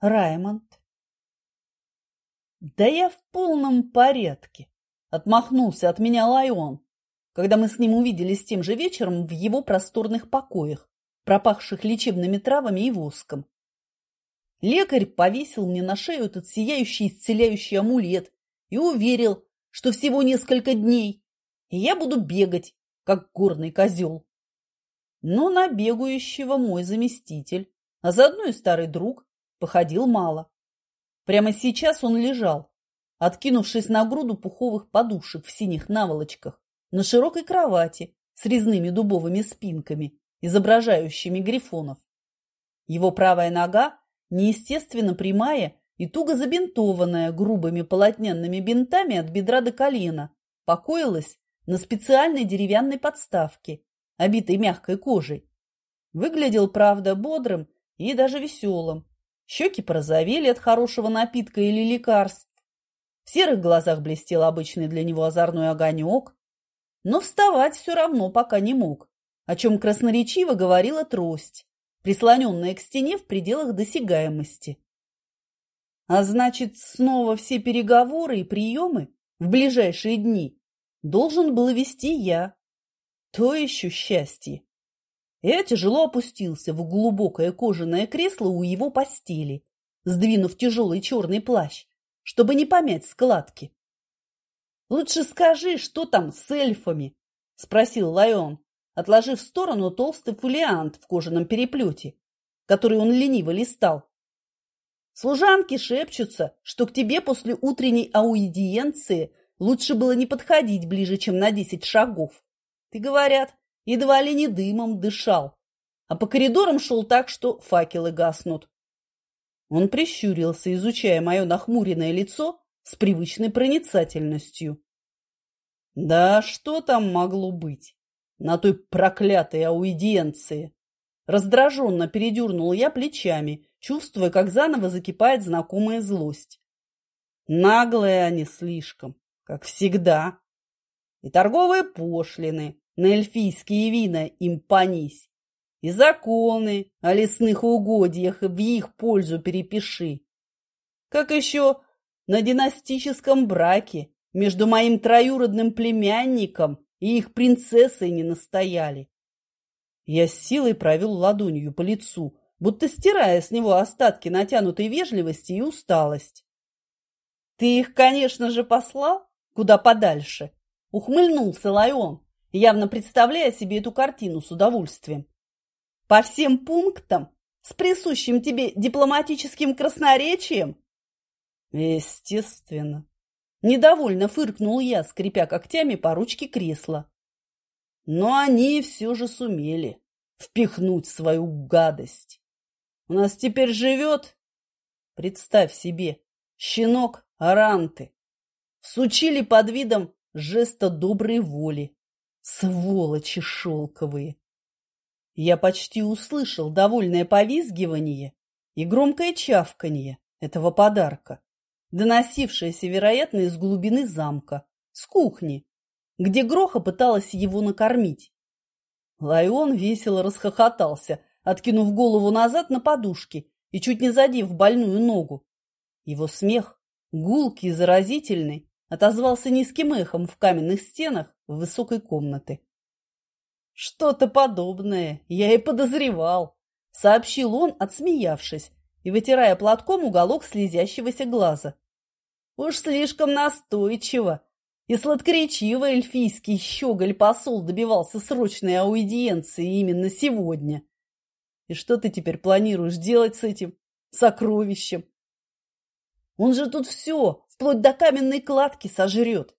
Раймонд. Да я в полном порядке, отмахнулся от меня Лайон, когда мы с ним увиделись тем же вечером в его просторных покоях, пропахших лечебными травами и воском. Лекарь повесил мне на шею этот сияющий исцеляющий амулет и уверил, что всего несколько дней, и я буду бегать, как горный козел. Но на бегающего мой заместитель, а заодно и старый друг, походил мало. Прямо сейчас он лежал, откинувшись на груду пуховых подушек в синих наволочках, на широкой кровати с резными дубовыми спинками, изображающими грифонов. Его правая нога, неестественно прямая и туго забинтованная грубыми полотняными бинтами от бедра до колена, покоилась на специальной деревянной подставке, обитой мягкой кожей. Выглядел, правда, бодрым и даже веселым, Щеки порозовели от хорошего напитка или лекарств. В серых глазах блестел обычный для него озорной огонек. Но вставать все равно пока не мог, о чем красноречиво говорила трость, прислоненная к стене в пределах досягаемости. А значит, снова все переговоры и приемы в ближайшие дни должен был вести я. То еще счастье. Я тяжело опустился в глубокое кожаное кресло у его постели, сдвинув тяжелый черный плащ, чтобы не помять складки. «Лучше скажи, что там с эльфами?» – спросил Лайон, отложив в сторону толстый фолиант в кожаном переплете, который он лениво листал. «Служанки шепчутся, что к тебе после утренней аудиенции лучше было не подходить ближе, чем на десять шагов. Ты, говорят, едва ли не дымом дышал, а по коридорам шел так, что факелы гаснут. Он прищурился, изучая мое нахмуренное лицо с привычной проницательностью. Да что там могло быть на той проклятой аудиенции? Раздраженно передернул я плечами, чувствуя, как заново закипает знакомая злость. Наглые они слишком, как всегда. И торговые пошлины, на эльфийские вина им понись. И законы о лесных угодьях в их пользу перепиши. Как еще на династическом браке между моим троюродным племянником и их принцессой не настояли. Я с силой провел ладонью по лицу, будто стирая с него остатки натянутой вежливости и усталость. «Ты их, конечно же, послал куда подальше?» — ухмыльнулся Лайон явно представляя себе эту картину с удовольствием. По всем пунктам, с присущим тебе дипломатическим красноречием? Естественно. Недовольно фыркнул я, скрипя когтями по ручке кресла. Но они все же сумели впихнуть свою гадость. У нас теперь живет, представь себе, щенок Аранты. Сучили под видом жеста доброй воли. Сволочи шелковые! Я почти услышал довольное повизгивание и громкое чавканье этого подарка, доносившееся, вероятно, из глубины замка, с кухни, где Гроха пыталась его накормить. Лайон весело расхохотался, откинув голову назад на подушке и чуть не задев больную ногу. Его смех, гулкий и заразительный, отозвался низким эхом в каменных стенах высокой комнаты. «Что-то подобное я и подозревал», — сообщил он, отсмеявшись и вытирая платком уголок слезящегося глаза. «Уж слишком настойчиво и сладкоречиво эльфийский щеголь-посол добивался срочной аудиенции именно сегодня. И что ты теперь планируешь делать с этим сокровищем? Он же тут все, вплоть до каменной кладки, сожрет.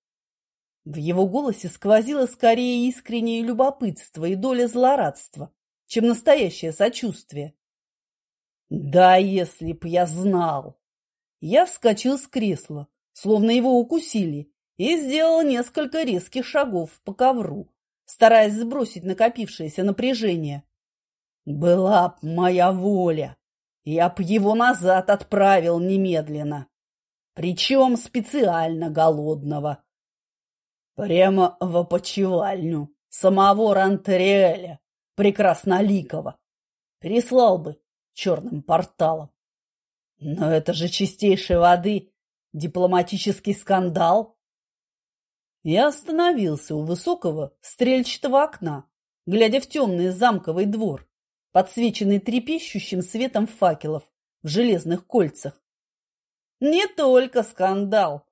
В его голосе сквозило скорее искреннее любопытство и доля злорадства, чем настоящее сочувствие. «Да, если б я знал!» Я вскочил с кресла, словно его укусили, и сделал несколько резких шагов по ковру, стараясь сбросить накопившееся напряжение. «Была б моя воля, я б его назад отправил немедленно!» причем специально голодного. Прямо в опочивальню самого Рантериэля, прекрасноликого, переслал бы черным порталом. Но это же чистейшей воды дипломатический скандал. Я остановился у высокого стрельчатого окна, глядя в темный замковый двор, подсвеченный трепещущим светом факелов в железных кольцах. Не только скандал.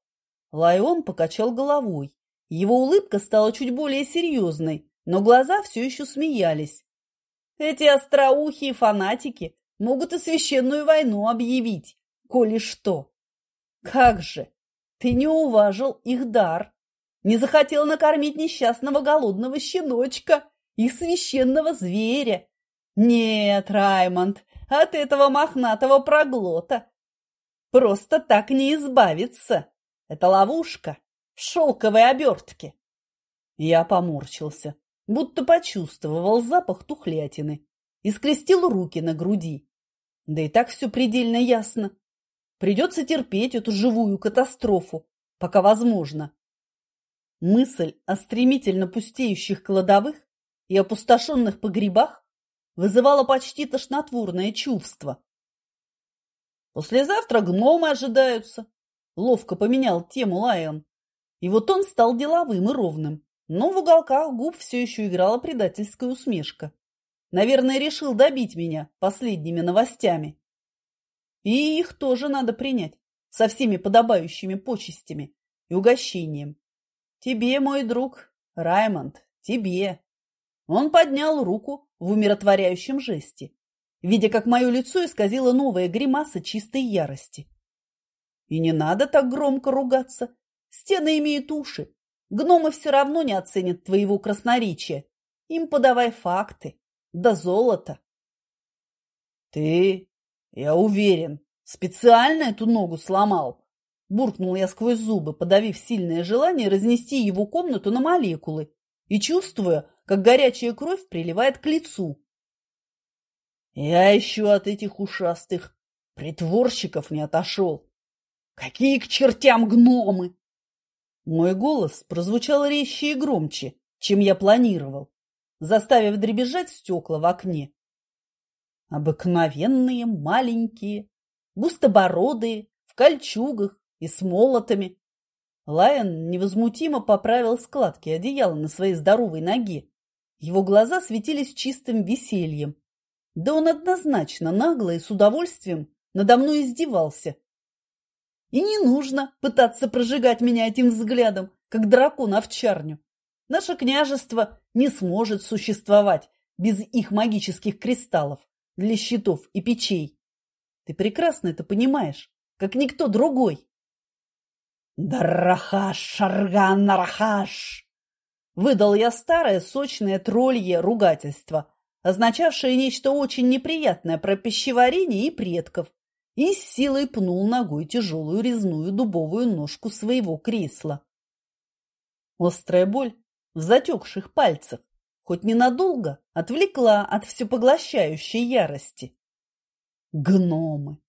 Лайон покачал головой. Его улыбка стала чуть более серьезной, но глаза все еще смеялись. Эти остроухие фанатики могут и священную войну объявить, коли что. Как же, ты не уважил их дар, не захотел накормить несчастного голодного щеночка, их священного зверя. Нет, Раймонд, от этого мохнатого проглота просто так не избавиться. Это ловушка в шелковой обертке. Я поморщился, будто почувствовал запах тухлятины и скрестил руки на груди. Да и так все предельно ясно. Придется терпеть эту живую катастрофу, пока возможно. Мысль о стремительно пустеющих кладовых и опустошенных погребах вызывала почти тошнотворное чувство. Послезавтра гномы ожидаются. Ловко поменял тему Лайон. И вот он стал деловым и ровным, но в уголках губ все еще играла предательская усмешка. Наверное, решил добить меня последними новостями. И их тоже надо принять со всеми подобающими почестями и угощением. Тебе, мой друг, Раймонд, тебе. Он поднял руку в умиротворяющем жесте, видя, как мое лицо исказило новая гримаса чистой ярости. И не надо так громко ругаться. Стены имеют уши. Гномы все равно не оценят твоего красноречия. Им подавай факты. Да золото. Ты я уверен, специально эту ногу сломал. Буркнул я сквозь зубы, подавив сильное желание разнести его комнату на молекулы и чувствуя, как горячая кровь приливает к лицу. Я еще от этих ушастых притворщиков не отошел. Какие к чертям гномы! Мой голос прозвучал резче и громче, чем я планировал, заставив дребезжать стекла в окне. Обыкновенные, маленькие, густобородые, в кольчугах и с молотами. Лайон невозмутимо поправил складки одеяла на своей здоровой ноге. Его глаза светились чистым весельем. Да он однозначно нагло и с удовольствием надо мной издевался. И не нужно пытаться прожигать меня этим взглядом, как дракон овчарню. Наше княжество не сможет существовать без их магических кристаллов для щитов и печей. Ты прекрасно это понимаешь, как никто другой. «Дарахаш, шарган, нарахаш!» Выдал я старое сочное троллье ругательство, означавшее нечто очень неприятное про пищеварение и предков, и с силой пнул ногой тяжелую резную дубовую ножку своего кресла. Острая боль в затекших пальцах хоть ненадолго отвлекла от всепоглощающей ярости. Гномы!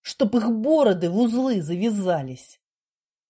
Чтоб их бороды в узлы завязались!